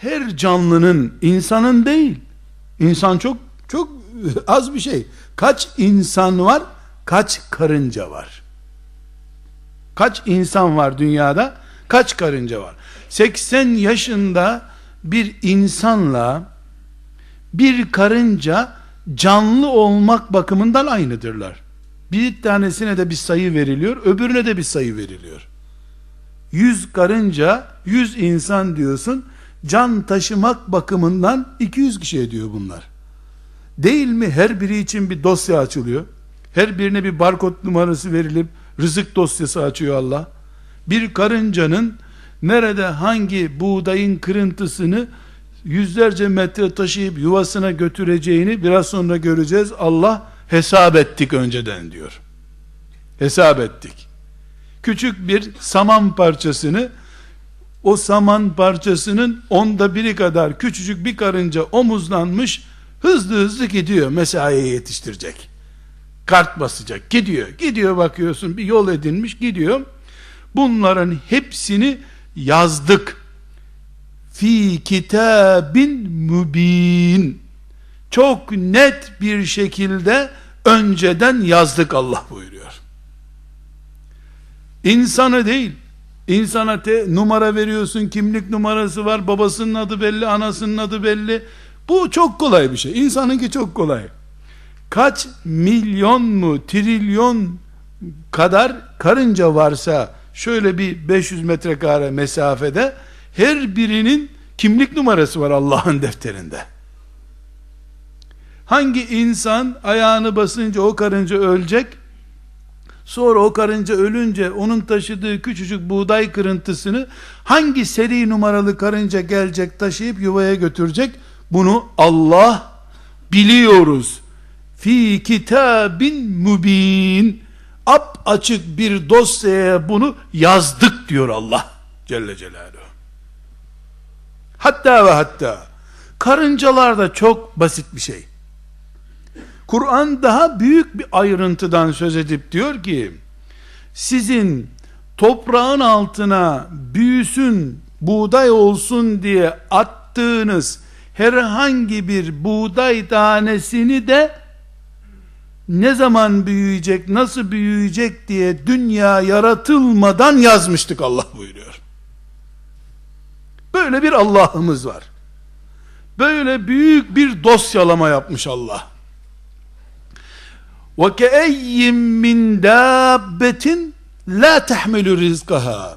her canlının insanın değil. İnsan çok çok az bir şey. Kaç insan var? Kaç karınca var? Kaç insan var dünyada? Kaç karınca var? 80 yaşında bir insanla bir karınca canlı olmak bakımından aynıdırlar. Bir tanesine de bir sayı veriliyor, öbürüne de bir sayı veriliyor. Yüz karınca, yüz insan diyorsun, can taşımak bakımından 200 kişi ediyor bunlar. Değil mi her biri için bir dosya açılıyor? Her birine bir barkod numarası verilip rızık dosyası açıyor Allah. Bir karıncanın nerede hangi buğdayın kırıntısını yüzlerce metre taşıyıp yuvasına götüreceğini biraz sonra göreceğiz. Allah hesap ettik önceden diyor. Hesap ettik. Küçük bir saman parçasını o saman parçasının onda biri kadar küçücük bir karınca omuzlanmış hızlı hızlı gidiyor mesaiye yetiştirecek. Kart basacak gidiyor. Gidiyor bakıyorsun bir yol edinmiş gidiyor. Bunların hepsini yazdık. Fi kitabin mübin. Çok net bir şekilde önceden yazdık Allah buyuruyor. İnsanı değil, insana te, numara veriyorsun, kimlik numarası var, babasının adı belli, anasının adı belli. Bu çok kolay bir şey. İnsanınki çok kolay. Kaç milyon mu, trilyon kadar karınca varsa şöyle bir 500 metrekare mesafede her birinin kimlik numarası var Allah'ın defterinde. Hangi insan ayağını basınca o karınca ölecek? Sonra o karınca ölünce onun taşıdığı küçücük buğday kırıntısını hangi seri numaralı karınca gelecek taşıyıp yuvaya götürecek? Bunu Allah biliyoruz. Fi kitabin mübin ap açık bir dosyaya bunu yazdık diyor Allah Celle Celaluhu. Hatta ve hatta karıncalar da çok basit bir şey. Kur'an daha büyük bir ayrıntıdan söz edip diyor ki sizin toprağın altına büyüsün buğday olsun diye attığınız herhangi bir buğday tanesini de ne zaman büyüyecek, nasıl büyüyecek diye dünya yaratılmadan yazmıştık Allah buyuruyor. Böyle bir Allah'ımız var. Böyle büyük bir dosyalama yapmış Allah. وَكَأَيِّمْ مِنْ دَابَّةٍ لَا تَحْمِلُ رِزْقَهَا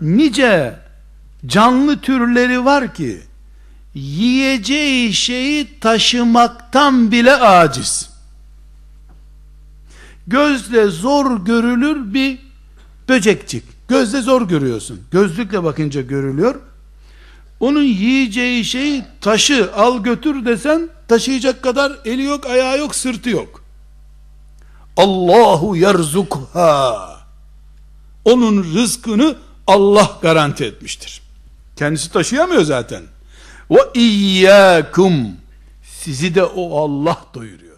Nice canlı türleri var ki yiyeceği şeyi taşımaktan bile aciz. Gözle zor görülür bir böcekçik. Gözle zor görüyorsun. Gözlükle bakınca görülüyor. Onun yiyeceği şeyi taşı al götür desen taşıyacak kadar eli yok, ayağı yok, sırtı yok. Allahu yerzukha. Onun rızkını Allah garanti etmiştir. Kendisi taşıyamıyor zaten. Ve iyyakum sizi de o Allah doyuruyor.